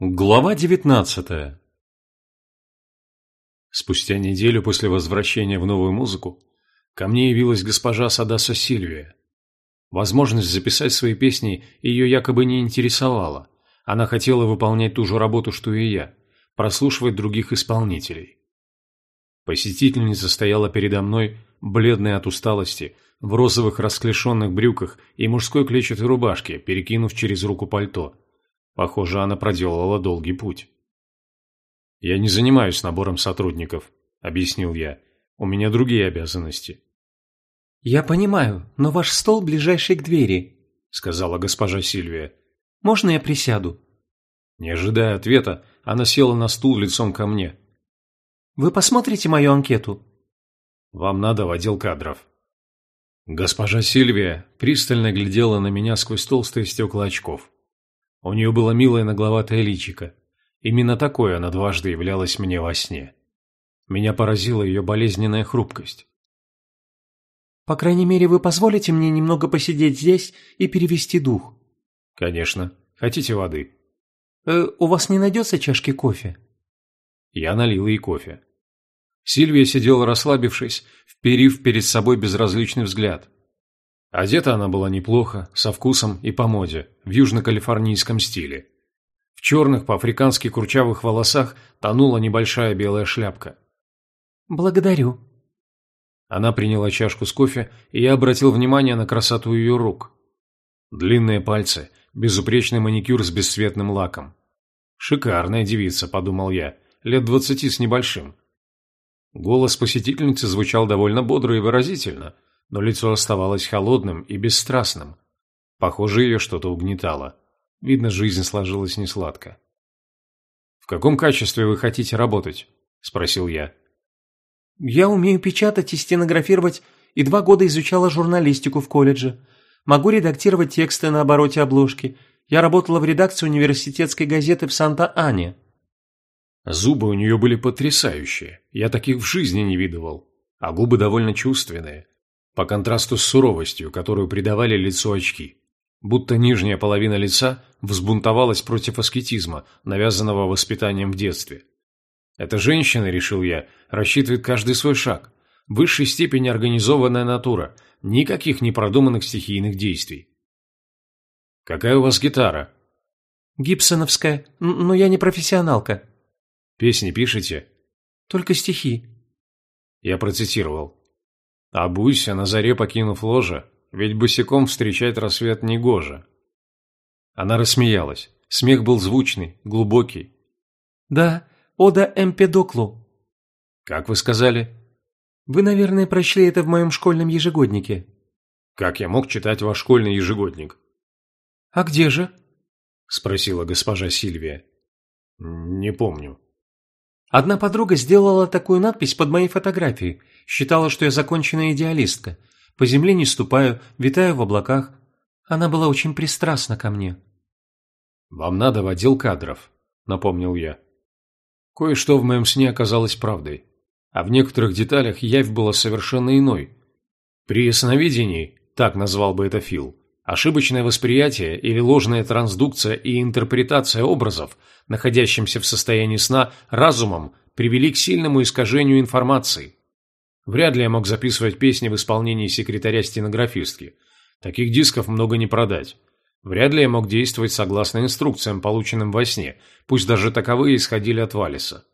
Глава 19 Спустя неделю после возвращения в новую музыку ко мне явилась госпожа Садаса Сильвия. Возможность записать свои песни ее якобы не интересовала. Она хотела выполнять ту же работу, что и я – прослушивать других исполнителей. Посетительница стояла передо мной, бледная от усталости, в розовых расклешенных брюках и мужской клетчатой рубашке, перекинув через руку пальто – Похоже, она проделала долгий путь. «Я не занимаюсь набором сотрудников», — объяснил я. «У меня другие обязанности». «Я понимаю, но ваш стол ближайший к двери», — сказала госпожа Сильвия. «Можно я присяду?» Не ожидая ответа, она села на стул лицом ко мне. «Вы посмотрите мою анкету?» «Вам надо в отдел кадров». Госпожа Сильвия пристально глядела на меня сквозь толстые стекла очков. У нее было милое нагловатое личико. Именно такое она дважды являлась мне во сне. Меня поразила ее болезненная хрупкость. «По крайней мере, вы позволите мне немного посидеть здесь и перевести дух?» «Конечно. Хотите воды?» э, «У вас не найдется чашки кофе?» Я налил ей кофе. Сильвия сидела расслабившись, вперив перед собой безразличный взгляд. Одета она была неплохо, со вкусом и по моде, в южно-калифорнийском стиле. В черных по-африкански курчавых волосах тонула небольшая белая шляпка. «Благодарю». Она приняла чашку с кофе, и я обратил внимание на красоту ее рук. Длинные пальцы, безупречный маникюр с бесцветным лаком. «Шикарная девица», — подумал я, лет двадцати с небольшим. Голос посетительницы звучал довольно бодро и выразительно, но лицо оставалось холодным и бесстрастным. Похоже, ее что-то угнетало. Видно, жизнь сложилась несладко. «В каком качестве вы хотите работать?» – спросил я. «Я умею печатать и стенографировать, и два года изучала журналистику в колледже. Могу редактировать тексты на обороте обложки. Я работала в редакции университетской газеты в Санта-Ане». Зубы у нее были потрясающие. Я таких в жизни не видывал. А губы довольно чувственные по контрасту с суровостью, которую придавали лицу очки. Будто нижняя половина лица взбунтовалась против аскетизма, навязанного воспитанием в детстве. Эта женщина, решил я, рассчитывает каждый свой шаг. В высшей степени организованная натура, никаких непродуманных стихийных действий. «Какая у вас гитара?» «Гибсоновская, но я не профессионалка». «Песни пишете?» «Только стихи». Я процитировал. Обуйся, на заре покинув ложе, ведь босиком встречать рассвет негоже. Она рассмеялась. Смех был звучный, глубокий. «Да, ода Эмпедоклу». «Как вы сказали?» «Вы, наверное, прочли это в моем школьном ежегоднике». «Как я мог читать ваш школьный ежегодник?» «А где же?» – спросила госпожа Сильвия. «Не помню». Одна подруга сделала такую надпись под моей фотографией. Считала, что я законченная идеалистка. По земле не ступаю, витаю в облаках. Она была очень пристрастна ко мне. «Вам надо в отдел кадров», — напомнил я. Кое-что в моем сне оказалось правдой, а в некоторых деталях явь была совершенно иной. При ясновидении, так назвал бы это Фил, ошибочное восприятие или ложная трансдукция и интерпретация образов находящимся в состоянии сна, разумом, привели к сильному искажению информации. Вряд ли я мог записывать песни в исполнении секретаря-стенографистки. Таких дисков много не продать. Вряд ли я мог действовать согласно инструкциям, полученным во сне, пусть даже таковые исходили от Валиса.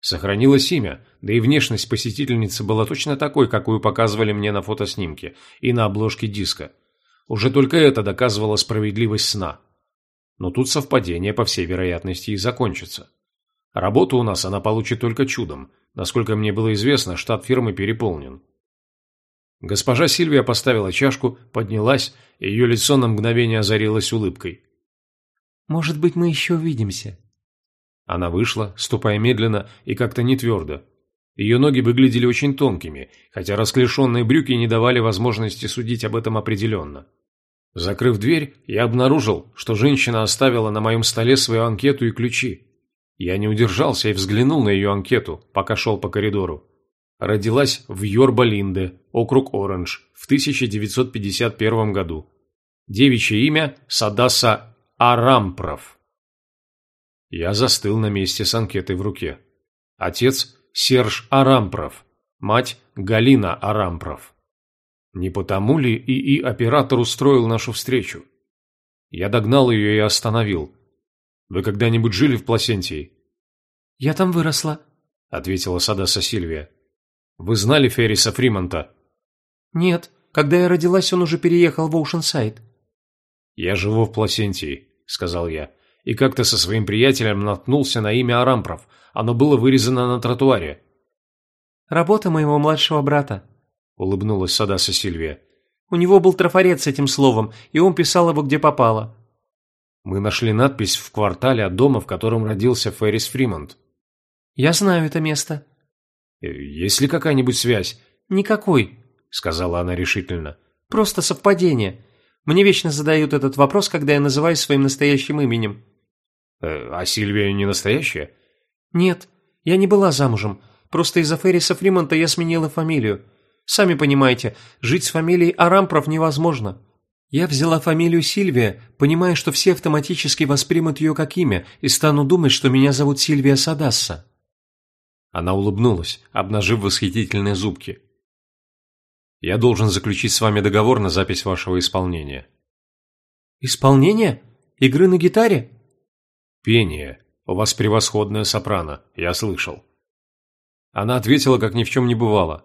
Сохранилось имя, да и внешность посетительницы была точно такой, какую показывали мне на фотоснимке и на обложке диска. Уже только это доказывало справедливость сна но тут совпадение, по всей вероятности, и закончится. Работу у нас она получит только чудом. Насколько мне было известно, штат фирмы переполнен. Госпожа Сильвия поставила чашку, поднялась, и ее лицо на мгновение озарилось улыбкой. «Может быть, мы еще увидимся?» Она вышла, ступая медленно и как-то не твердо. Ее ноги выглядели очень тонкими, хотя расклешенные брюки не давали возможности судить об этом определенно. Закрыв дверь, я обнаружил, что женщина оставила на моем столе свою анкету и ключи. Я не удержался и взглянул на ее анкету, пока шел по коридору. Родилась в Йорба-Линде, округ Оранж, в 1951 году. Девичье имя Садаса Арампров. Я застыл на месте с анкетой в руке. Отец Серж Арампров, мать Галина Арампров. Не потому ли ИИ-оператор устроил нашу встречу? Я догнал ее и остановил. Вы когда-нибудь жили в Пласентии? Я там выросла, ответила Садаса Сильвия. Вы знали Ферриса Фримонта? Нет, когда я родилась, он уже переехал в Оушенсайд. Я живу в Пласентии, сказал я, и как-то со своим приятелем наткнулся на имя Арампров. Оно было вырезано на тротуаре. Работа моего младшего брата, улыбнулась Садаса Сильвия. У него был трафарет с этим словом, и он писал его где попало. Мы нашли надпись в квартале от дома, в котором родился Феррис Фримонт. Я знаю это место. Э, есть ли какая-нибудь связь? Никакой, сказала она решительно. Просто совпадение. Мне вечно задают этот вопрос, когда я называюсь своим настоящим именем. Э, а Сильвия не настоящая? Нет, я не была замужем. Просто из-за Ферриса Фримонта я сменила фамилию. Сами понимаете, жить с фамилией Арампров невозможно. Я взяла фамилию Сильвия, понимая, что все автоматически воспримут ее как имя и стану думать, что меня зовут Сильвия Садасса. Она улыбнулась, обнажив восхитительные зубки. «Я должен заключить с вами договор на запись вашего исполнения». «Исполнение? Игры на гитаре?» «Пение. У вас превосходная сопрано, я слышал». Она ответила, как ни в чем не бывало.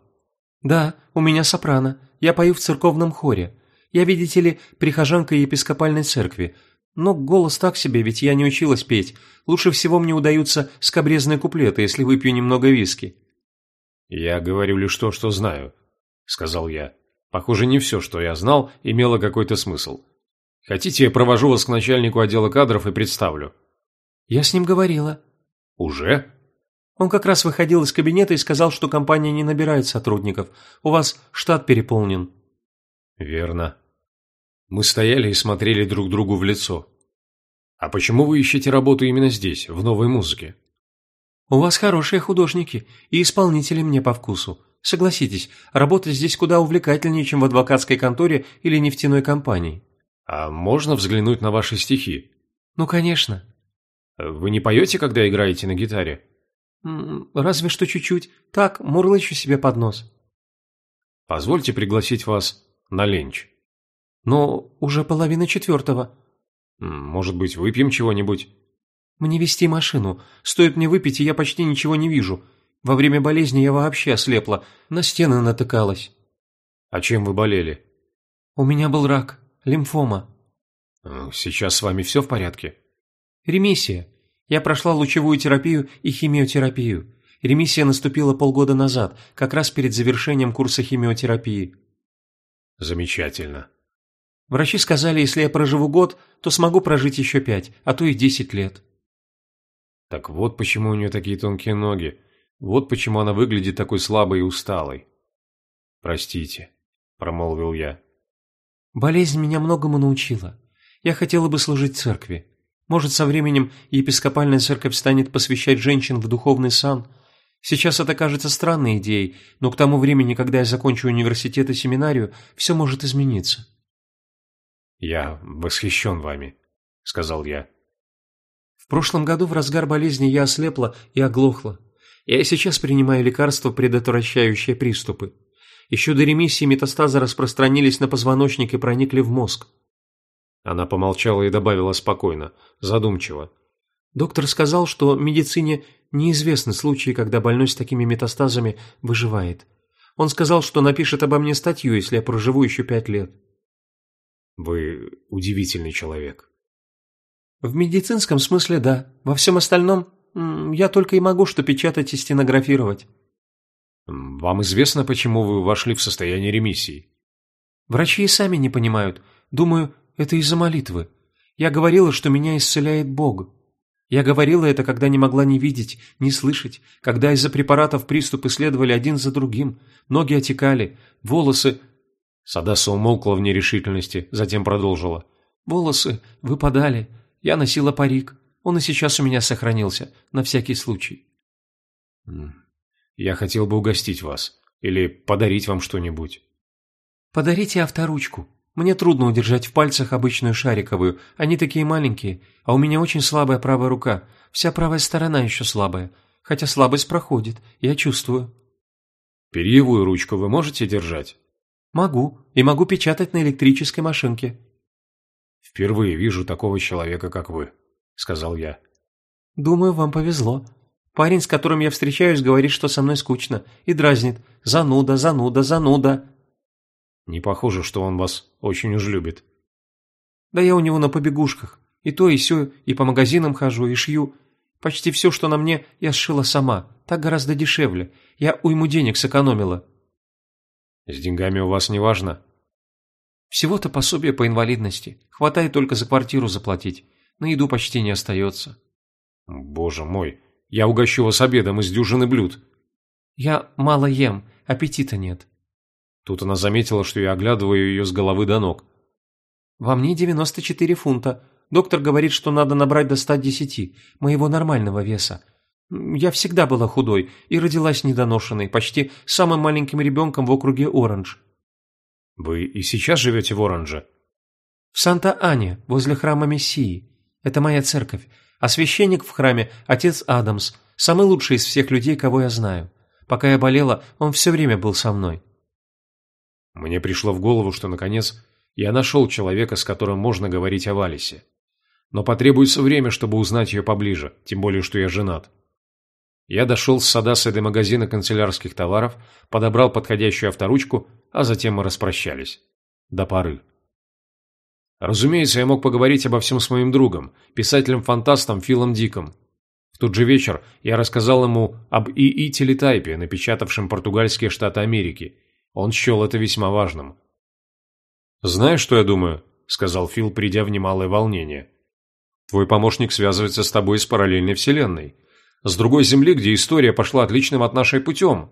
«Да, у меня сопрано. Я пою в церковном хоре. Я, видите ли, прихожанка епископальной церкви. Но голос так себе, ведь я не училась петь. Лучше всего мне удаются скобрезные куплеты, если выпью немного виски». «Я говорю лишь то, что знаю», — сказал я. «Похоже, не все, что я знал, имело какой-то смысл. Хотите, я провожу вас к начальнику отдела кадров и представлю?» «Я с ним говорила». «Уже?» Он как раз выходил из кабинета и сказал, что компания не набирает сотрудников. У вас штат переполнен. Верно. Мы стояли и смотрели друг другу в лицо. А почему вы ищете работу именно здесь, в новой музыке? У вас хорошие художники и исполнители мне по вкусу. Согласитесь, работа здесь куда увлекательнее, чем в адвокатской конторе или нефтяной компании. А можно взглянуть на ваши стихи? Ну, конечно. Вы не поете, когда играете на гитаре? «Разве что чуть-чуть. Так, мурлычу себе под нос». «Позвольте пригласить вас на ленч». «Но уже половина четвертого». «Может быть, выпьем чего-нибудь?» «Мне вести машину. Стоит мне выпить, и я почти ничего не вижу. Во время болезни я вообще ослепла, на стены натыкалась». «А чем вы болели?» «У меня был рак, лимфома». «Сейчас с вами все в порядке?» «Ремиссия. Я прошла лучевую терапию и химиотерапию. Ремиссия наступила полгода назад, как раз перед завершением курса химиотерапии. Замечательно. Врачи сказали, если я проживу год, то смогу прожить еще пять, а то и десять лет. Так вот почему у нее такие тонкие ноги. Вот почему она выглядит такой слабой и усталой. Простите, промолвил я. Болезнь меня многому научила. Я хотела бы служить церкви. Может, со временем епископальная церковь станет посвящать женщин в духовный сан. Сейчас это кажется странной идеей, но к тому времени, когда я закончу университет и семинарию, все может измениться. «Я восхищен вами», — сказал я. В прошлом году в разгар болезни я ослепла и оглохла. Я и сейчас принимаю лекарства, предотвращающие приступы. Еще до ремиссии метастазы распространились на позвоночник и проникли в мозг. Она помолчала и добавила спокойно, задумчиво. Доктор сказал, что медицине неизвестны случаи, когда больной с такими метастазами выживает. Он сказал, что напишет обо мне статью, если я проживу еще пять лет. Вы удивительный человек. В медицинском смысле да. Во всем остальном я только и могу что печатать и стенографировать. Вам известно, почему вы вошли в состояние ремиссии? Врачи и сами не понимают. Думаю, это из-за молитвы. Я говорила, что меня исцеляет Бог. Я говорила это, когда не могла ни видеть, ни слышать, когда из-за препаратов приступы следовали один за другим, ноги отекали, волосы... Садаса умолкла в нерешительности, затем продолжила. Волосы выпадали. Я носила парик. Он и сейчас у меня сохранился, на всякий случай. Я хотел бы угостить вас. Или подарить вам что-нибудь. Подарите авторучку. Мне трудно удержать в пальцах обычную шариковую, они такие маленькие, а у меня очень слабая правая рука, вся правая сторона еще слабая, хотя слабость проходит, я чувствую». «Перьевую ручку вы можете держать?» «Могу, и могу печатать на электрической машинке». «Впервые вижу такого человека, как вы», — сказал я. «Думаю, вам повезло. Парень, с которым я встречаюсь, говорит, что со мной скучно, и дразнит. Зануда, зануда, зануда». Не похоже, что он вас очень уж любит. Да я у него на побегушках. И то, и сё, и по магазинам хожу, и шью. Почти все, что на мне, я сшила сама. Так гораздо дешевле. Я уйму денег сэкономила. С деньгами у вас не важно? Всего-то пособие по инвалидности. Хватает только за квартиру заплатить. На еду почти не остается. Боже мой, я угощу вас обедом из дюжины блюд. Я мало ем, аппетита нет. Тут она заметила, что я оглядываю ее с головы до ног. «Во мне 94 фунта. Доктор говорит, что надо набрать до 110, моего нормального веса. Я всегда была худой и родилась недоношенной, почти самым маленьким ребенком в округе Оранж». «Вы и сейчас живете в Оранже?» «В Санта-Ане, возле храма Мессии. Это моя церковь. А священник в храме – отец Адамс, самый лучший из всех людей, кого я знаю. Пока я болела, он все время был со мной. Мне пришло в голову, что, наконец, я нашел человека, с которым можно говорить о Валисе. Но потребуется время, чтобы узнать ее поближе, тем более, что я женат. Я дошел с Садаса до магазина канцелярских товаров, подобрал подходящую авторучку, а затем мы распрощались. До поры. Разумеется, я мог поговорить обо всем с моим другом, писателем-фантастом Филом Диком. В тот же вечер я рассказал ему об ИИ Телетайпе, напечатавшем португальские штаты Америки, он счел это весьма важным. «Знаешь, что я думаю?» – сказал Фил, придя в немалое волнение. «Твой помощник связывается с тобой из параллельной вселенной. С другой земли, где история пошла отличным от нашей путем.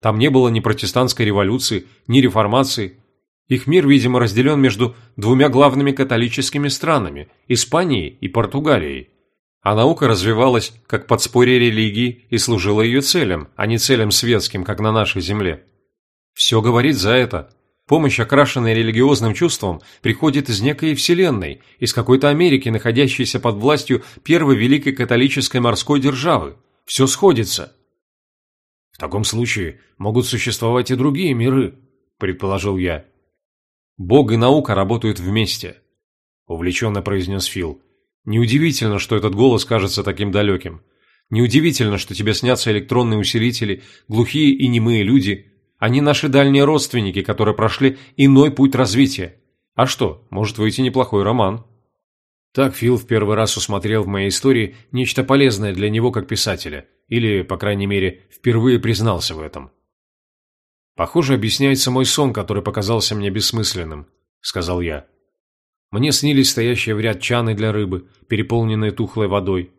Там не было ни протестантской революции, ни реформации. Их мир, видимо, разделен между двумя главными католическими странами – Испанией и Португалией. А наука развивалась как подспорье религии и служила ее целям, а не целям светским, как на нашей земле. Все говорит за это. Помощь, окрашенная религиозным чувством, приходит из некой вселенной, из какой-то Америки, находящейся под властью первой великой католической морской державы. Все сходится. В таком случае могут существовать и другие миры, предположил я. Бог и наука работают вместе, увлеченно произнес Фил. Неудивительно, что этот голос кажется таким далеким. Неудивительно, что тебе снятся электронные усилители, глухие и немые люди – они наши дальние родственники, которые прошли иной путь развития. А что, может выйти неплохой роман. Так Фил в первый раз усмотрел в моей истории нечто полезное для него как писателя, или, по крайней мере, впервые признался в этом. «Похоже, объясняется мой сон, который показался мне бессмысленным», — сказал я. Мне снились стоящие в ряд чаны для рыбы, переполненные тухлой водой.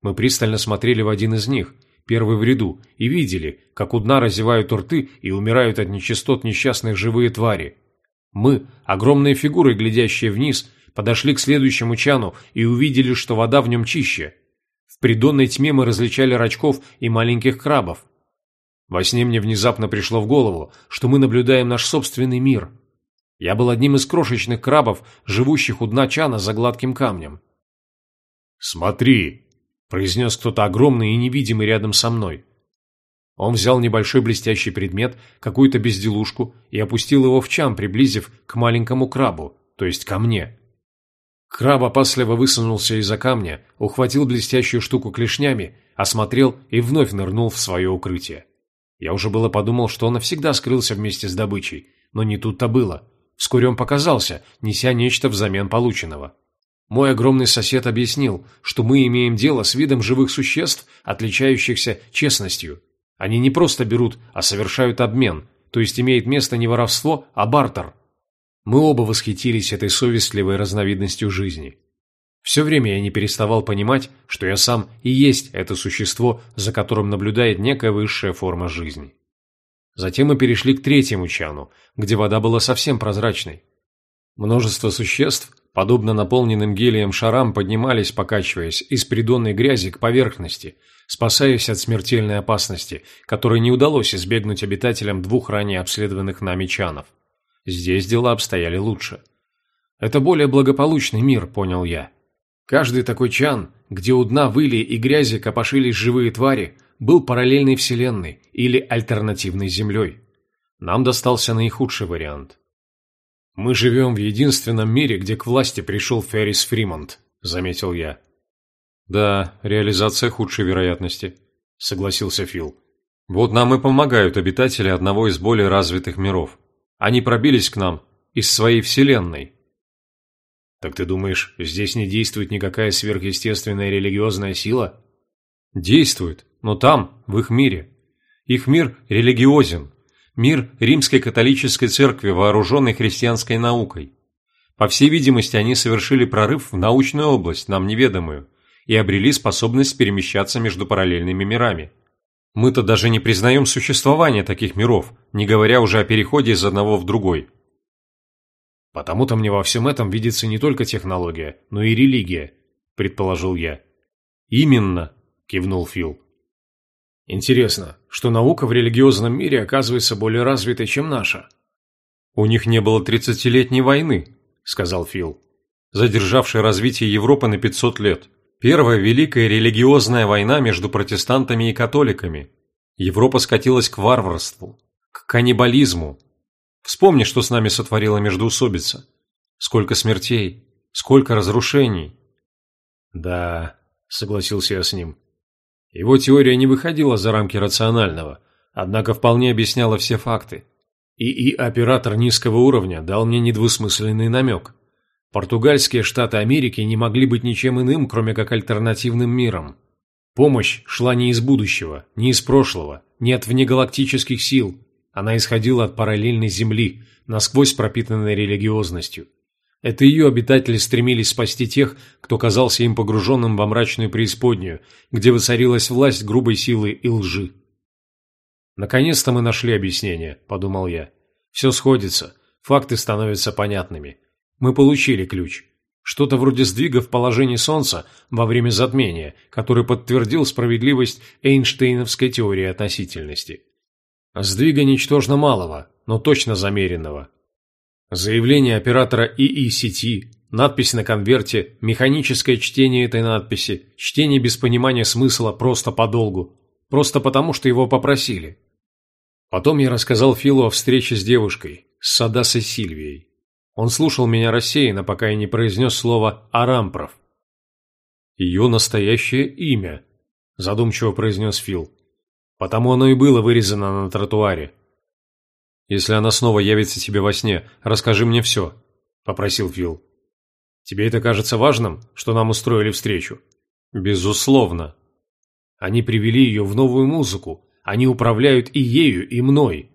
Мы пристально смотрели в один из них — первый в ряду, и видели, как у дна разевают рты и умирают от нечистот несчастных живые твари. Мы, огромные фигуры, глядящие вниз, подошли к следующему чану и увидели, что вода в нем чище. В придонной тьме мы различали рачков и маленьких крабов. Во сне мне внезапно пришло в голову, что мы наблюдаем наш собственный мир. Я был одним из крошечных крабов, живущих у дна чана за гладким камнем. «Смотри!» Произнес кто-то огромный и невидимый рядом со мной. Он взял небольшой блестящий предмет, какую-то безделушку, и опустил его в чан, приблизив к маленькому крабу, то есть ко мне. Краб опасливо высунулся из-за камня, ухватил блестящую штуку клешнями, осмотрел и вновь нырнул в свое укрытие. Я уже было подумал, что он навсегда скрылся вместе с добычей, но не тут-то было. Вскоре он показался, неся нечто взамен полученного. Мой огромный сосед объяснил, что мы имеем дело с видом живых существ, отличающихся честностью. Они не просто берут, а совершают обмен, то есть имеет место не воровство, а бартер. Мы оба восхитились этой совестливой разновидностью жизни. Все время я не переставал понимать, что я сам и есть это существо, за которым наблюдает некая высшая форма жизни. Затем мы перешли к третьему чану, где вода была совсем прозрачной. Множество существ подобно наполненным гелием шарам, поднимались, покачиваясь, из придонной грязи к поверхности, спасаясь от смертельной опасности, которой не удалось избегнуть обитателям двух ранее обследованных нами чанов. Здесь дела обстояли лучше. Это более благополучный мир, понял я. Каждый такой чан, где у дна выли и грязи копошились живые твари, был параллельной вселенной или альтернативной землей. Нам достался наихудший вариант. «Мы живем в единственном мире, где к власти пришел Феррис Фримонт», — заметил я. «Да, реализация худшей вероятности», — согласился Фил. «Вот нам и помогают обитатели одного из более развитых миров. Они пробились к нам из своей вселенной». «Так ты думаешь, здесь не действует никакая сверхъестественная религиозная сила?» «Действует, но там, в их мире. Их мир религиозен, мир римской католической церкви, вооруженной христианской наукой. По всей видимости, они совершили прорыв в научную область, нам неведомую, и обрели способность перемещаться между параллельными мирами. Мы-то даже не признаем существование таких миров, не говоря уже о переходе из одного в другой. Потому-то мне во всем этом видится не только технология, но и религия, предположил я. Именно, кивнул Фил. Интересно, что наука в религиозном мире оказывается более развитой, чем наша. У них не было тридцатилетней войны, сказал Фил, задержавшей развитие Европы на 500 лет. Первая великая религиозная война между протестантами и католиками. Европа скатилась к варварству, к каннибализму. Вспомни, что с нами сотворила междоусобица. Сколько смертей, сколько разрушений. Да, согласился я с ним. Его теория не выходила за рамки рационального, однако вполне объясняла все факты. ИИ-оператор низкого уровня дал мне недвусмысленный намек. Португальские штаты Америки не могли быть ничем иным, кроме как альтернативным миром. Помощь шла не из будущего, не из прошлого, не от внегалактических сил. Она исходила от параллельной Земли, насквозь пропитанной религиозностью. Это ее обитатели стремились спасти тех, кто казался им погруженным во мрачную преисподнюю, где воцарилась власть грубой силы и лжи. «Наконец-то мы нашли объяснение», – подумал я. «Все сходится, факты становятся понятными. Мы получили ключ. Что-то вроде сдвига в положении Солнца во время затмения, который подтвердил справедливость Эйнштейновской теории относительности. Сдвига ничтожно малого, но точно замеренного, Заявление оператора ИИ сети, надпись на конверте, механическое чтение этой надписи, чтение без понимания смысла просто подолгу, просто потому, что его попросили. Потом я рассказал Филу о встрече с девушкой, с Садасой Сильвией. Он слушал меня рассеянно, пока я не произнес слово «Арампров». «Ее настоящее имя», – задумчиво произнес Фил. «Потому оно и было вырезано на тротуаре. «Если она снова явится тебе во сне, расскажи мне все», – попросил Фил. «Тебе это кажется важным, что нам устроили встречу?» «Безусловно». «Они привели ее в новую музыку. Они управляют и ею, и мной».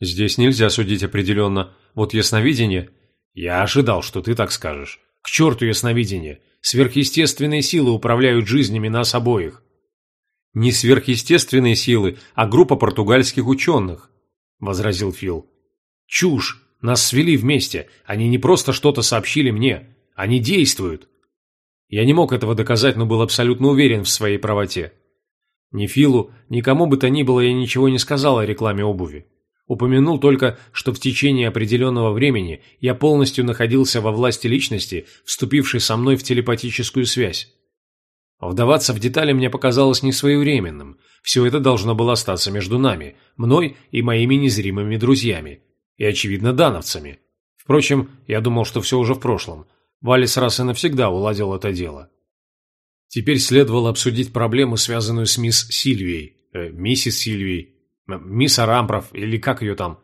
«Здесь нельзя судить определенно. Вот ясновидение...» «Я ожидал, что ты так скажешь. К черту ясновидение. Сверхъестественные силы управляют жизнями нас обоих». «Не сверхъестественные силы, а группа португальских ученых. – возразил Фил. «Чушь! Нас свели вместе. Они не просто что-то сообщили мне. Они действуют!» Я не мог этого доказать, но был абсолютно уверен в своей правоте. Ни Филу, ни кому бы то ни было я ничего не сказал о рекламе обуви. Упомянул только, что в течение определенного времени я полностью находился во власти личности, вступившей со мной в телепатическую связь. Вдаваться в детали мне показалось несвоевременным. Все это должно было остаться между нами, мной и моими незримыми друзьями. И, очевидно, дановцами. Впрочем, я думал, что все уже в прошлом. Валис раз и навсегда уладил это дело. Теперь следовало обсудить проблему, связанную с мисс Сильвией, э, миссис Сильвией, э, мисс Арампров, или как ее там.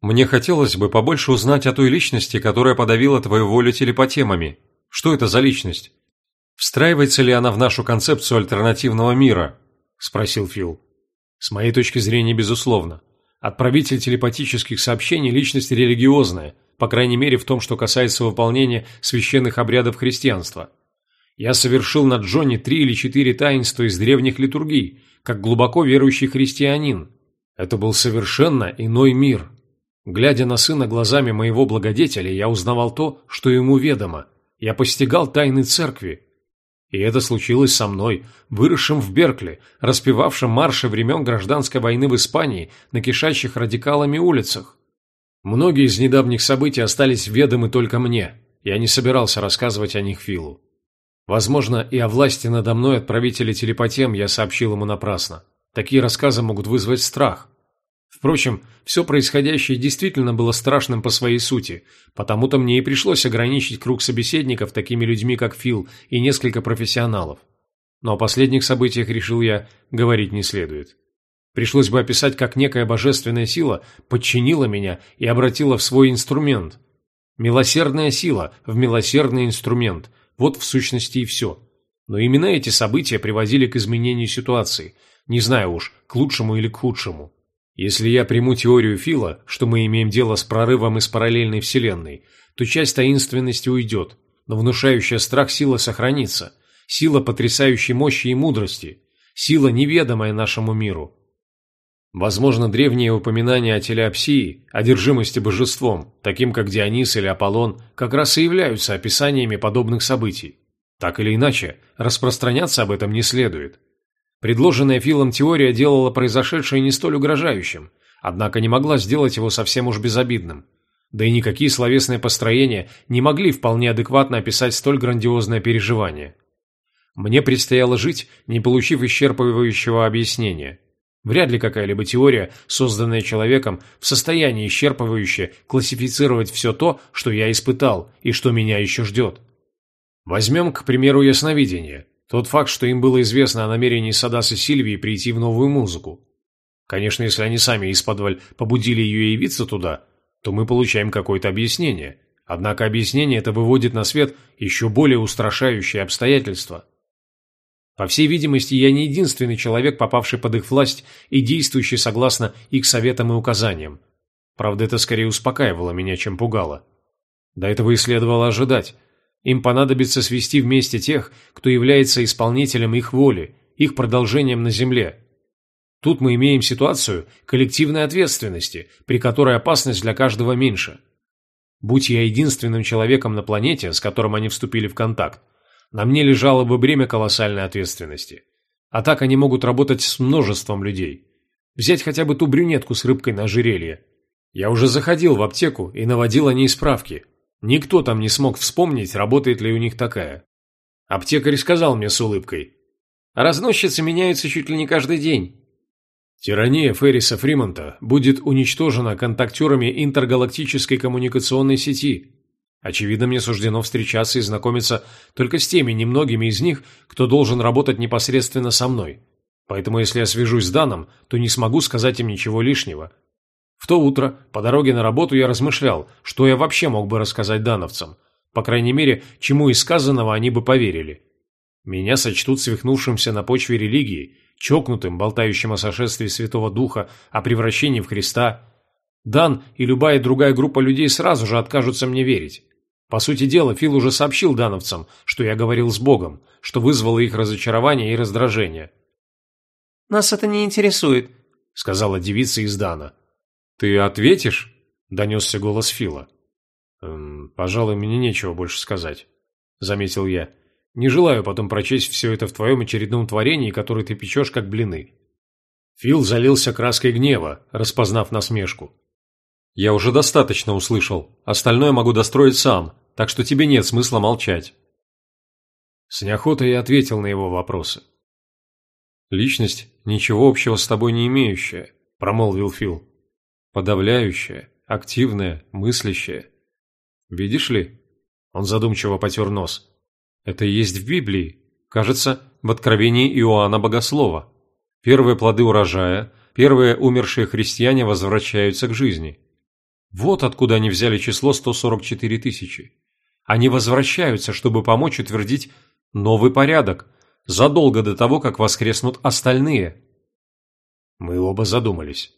Мне хотелось бы побольше узнать о той личности, которая подавила твою волю телепатемами. Что это за личность? «Встраивается ли она в нашу концепцию альтернативного мира?» – спросил Фил. «С моей точки зрения, безусловно. Отправитель телепатических сообщений – личность религиозная, по крайней мере в том, что касается выполнения священных обрядов христианства. Я совершил над Джонни три или четыре таинства из древних литургий, как глубоко верующий христианин. Это был совершенно иной мир. Глядя на сына глазами моего благодетеля, я узнавал то, что ему ведомо. Я постигал тайны церкви, и это случилось со мной, выросшим в Беркли, распевавшим марши времен гражданской войны в Испании на кишащих радикалами улицах. Многие из недавних событий остались ведомы только мне. Я не собирался рассказывать о них Филу. Возможно, и о власти надо мной отправителя телепатем я сообщил ему напрасно. Такие рассказы могут вызвать страх. Впрочем, все происходящее действительно было страшным по своей сути, потому-то мне и пришлось ограничить круг собеседников такими людьми, как Фил и несколько профессионалов. Но о последних событиях, решил я, говорить не следует. Пришлось бы описать, как некая божественная сила подчинила меня и обратила в свой инструмент. Милосердная сила в милосердный инструмент, вот в сущности и все. Но именно эти события приводили к изменению ситуации. Не знаю уж, к лучшему или к худшему. Если я приму теорию Фила, что мы имеем дело с прорывом из параллельной вселенной, то часть таинственности уйдет, но внушающая страх сила сохранится. Сила потрясающей мощи и мудрости. Сила, неведомая нашему миру. Возможно, древние упоминания о телеопсии, одержимости божеством, таким как Дионис или Аполлон, как раз и являются описаниями подобных событий. Так или иначе, распространяться об этом не следует. Предложенная Филом теория делала произошедшее не столь угрожающим, однако не могла сделать его совсем уж безобидным. Да и никакие словесные построения не могли вполне адекватно описать столь грандиозное переживание. Мне предстояло жить, не получив исчерпывающего объяснения – Вряд ли какая-либо теория, созданная человеком, в состоянии исчерпывающе классифицировать все то, что я испытал и что меня еще ждет. Возьмем, к примеру, ясновидение. Тот факт, что им было известно о намерении Садаса Сильвии прийти в новую музыку. Конечно, если они сами из подваль побудили ее явиться туда, то мы получаем какое-то объяснение. Однако объяснение это выводит на свет еще более устрашающие обстоятельства – по всей видимости, я не единственный человек, попавший под их власть и действующий согласно их советам и указаниям. Правда, это скорее успокаивало меня, чем пугало. До этого и следовало ожидать. Им понадобится свести вместе тех, кто является исполнителем их воли, их продолжением на земле. Тут мы имеем ситуацию коллективной ответственности, при которой опасность для каждого меньше. Будь я единственным человеком на планете, с которым они вступили в контакт, на мне лежало бы бремя колоссальной ответственности. А так они могут работать с множеством людей. Взять хотя бы ту брюнетку с рыбкой на ожерелье. Я уже заходил в аптеку и наводил о ней справки. Никто там не смог вспомнить, работает ли у них такая. Аптекарь сказал мне с улыбкой. Разносчицы меняются чуть ли не каждый день. Тирания Ферриса Фримонта будет уничтожена контактерами интергалактической коммуникационной сети, Очевидно, мне суждено встречаться и знакомиться только с теми немногими из них, кто должен работать непосредственно со мной. Поэтому если я свяжусь с Даном, то не смогу сказать им ничего лишнего. В то утро, по дороге на работу, я размышлял, что я вообще мог бы рассказать дановцам. По крайней мере, чему из сказанного они бы поверили. Меня сочтут свихнувшимся на почве религии, чокнутым, болтающим о сошествии Святого Духа, о превращении в Христа. Дан и любая другая группа людей сразу же откажутся мне верить. По сути дела, Фил уже сообщил дановцам, что я говорил с Богом, что вызвало их разочарование и раздражение. «Нас это не интересует», — сказала девица из Дана. «Ты ответишь?» — донесся голос Фила. «Эм, «Пожалуй, мне нечего больше сказать», — заметил я. «Не желаю потом прочесть все это в твоем очередном творении, которое ты печешь, как блины». Фил залился краской гнева, распознав насмешку. «Я уже достаточно услышал. Остальное могу достроить сам, так что тебе нет смысла молчать». С неохотой я ответил на его вопросы. «Личность, ничего общего с тобой не имеющая», – промолвил Фил. «Подавляющая, активная, мыслящая. Видишь ли?» Он задумчиво потер нос. «Это и есть в Библии. Кажется, в Откровении Иоанна Богослова. Первые плоды урожая, первые умершие христиане возвращаются к жизни. Вот откуда они взяли число 144 тысячи. Они возвращаются, чтобы помочь утвердить новый порядок, задолго до того, как воскреснут остальные. Мы оба задумались.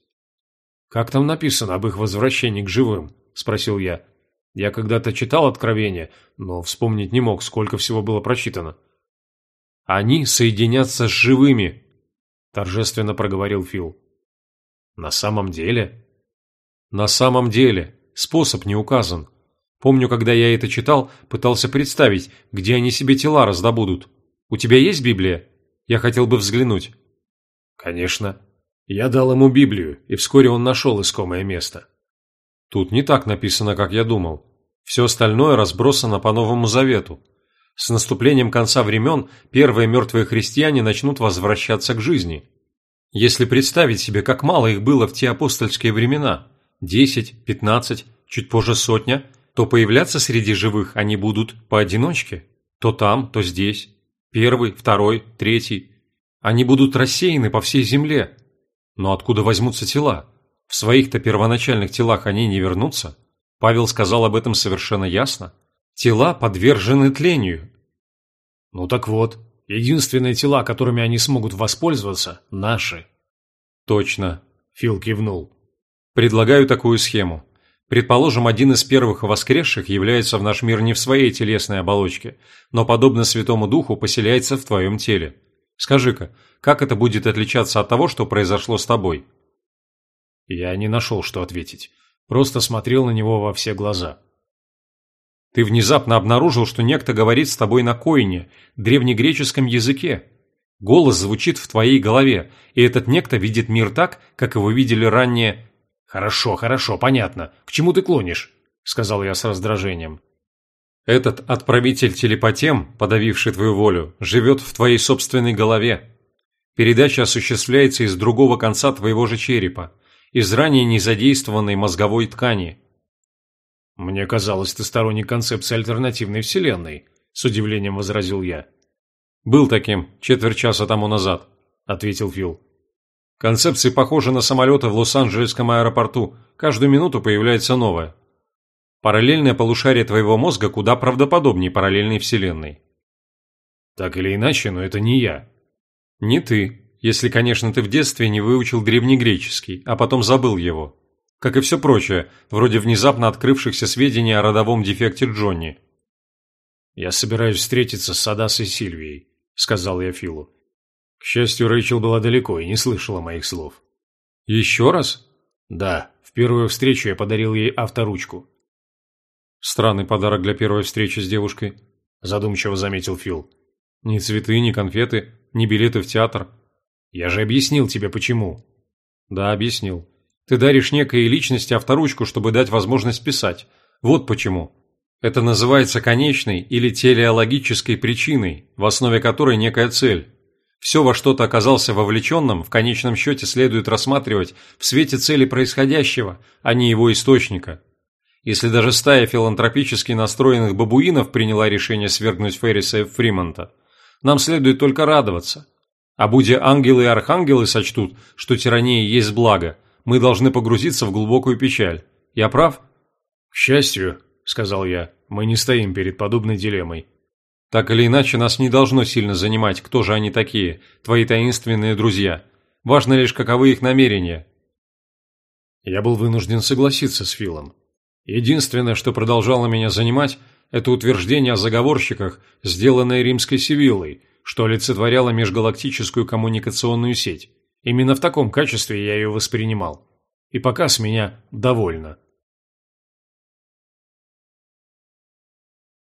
«Как там написано об их возвращении к живым?» – спросил я. Я когда-то читал Откровение, но вспомнить не мог, сколько всего было прочитано. «Они соединятся с живыми», – торжественно проговорил Фил. «На самом деле?» На самом деле, способ не указан. Помню, когда я это читал, пытался представить, где они себе тела раздобудут. У тебя есть Библия? Я хотел бы взглянуть. Конечно. Я дал ему Библию, и вскоре он нашел искомое место. Тут не так написано, как я думал. Все остальное разбросано по Новому Завету. С наступлением конца времен первые мертвые христиане начнут возвращаться к жизни. Если представить себе, как мало их было в те апостольские времена – 10, 15, чуть позже сотня – то появляться среди живых они будут поодиночке. То там, то здесь. Первый, второй, третий. Они будут рассеяны по всей земле. Но откуда возьмутся тела? В своих-то первоначальных телах они не вернутся. Павел сказал об этом совершенно ясно. Тела подвержены тлению. Ну так вот, единственные тела, которыми они смогут воспользоваться, наши. Точно. Фил кивнул. Предлагаю такую схему. Предположим, один из первых воскресших является в наш мир не в своей телесной оболочке, но, подобно Святому Духу, поселяется в твоем теле. Скажи-ка, как это будет отличаться от того, что произошло с тобой? Я не нашел, что ответить. Просто смотрел на него во все глаза. Ты внезапно обнаружил, что некто говорит с тобой на коине, древнегреческом языке. Голос звучит в твоей голове, и этот некто видит мир так, как его видели ранее «Хорошо, хорошо, понятно. К чему ты клонишь?» – сказал я с раздражением. «Этот отправитель телепатем, подавивший твою волю, живет в твоей собственной голове. Передача осуществляется из другого конца твоего же черепа, из ранее незадействованной мозговой ткани». «Мне казалось, ты сторонник концепции альтернативной вселенной», – с удивлением возразил я. «Был таким четверть часа тому назад», – ответил Фил. Концепции похожи на самолеты в Лос-Анджелесском аэропорту. Каждую минуту появляется новая. Параллельное полушарие твоего мозга куда правдоподобнее параллельной вселенной. Так или иначе, но это не я. Не ты, если, конечно, ты в детстве не выучил древнегреческий, а потом забыл его. Как и все прочее, вроде внезапно открывшихся сведений о родовом дефекте Джонни. «Я собираюсь встретиться с Садасой Сильвией», — сказал я Филу. К счастью, Рэйчел была далеко и не слышала моих слов. «Еще раз?» «Да, в первую встречу я подарил ей авторучку». «Странный подарок для первой встречи с девушкой», – задумчиво заметил Фил. «Ни цветы, ни конфеты, ни билеты в театр». «Я же объяснил тебе, почему». «Да, объяснил. Ты даришь некой личности авторучку, чтобы дать возможность писать. Вот почему. Это называется конечной или телеологической причиной, в основе которой некая цель, все, во что то оказался вовлеченным, в конечном счете следует рассматривать в свете цели происходящего, а не его источника. Если даже стая филантропически настроенных бабуинов приняла решение свергнуть Ферриса и Фримонта, нам следует только радоваться. А будь ангелы и архангелы сочтут, что тирания есть благо, мы должны погрузиться в глубокую печаль. Я прав? К счастью, сказал я, мы не стоим перед подобной дилеммой. Так или иначе, нас не должно сильно занимать, кто же они такие, твои таинственные друзья. Важно лишь, каковы их намерения. Я был вынужден согласиться с Филом. Единственное, что продолжало меня занимать, это утверждение о заговорщиках, сделанное римской Севиллой, что олицетворяло межгалактическую коммуникационную сеть. Именно в таком качестве я ее воспринимал. И пока с меня довольно.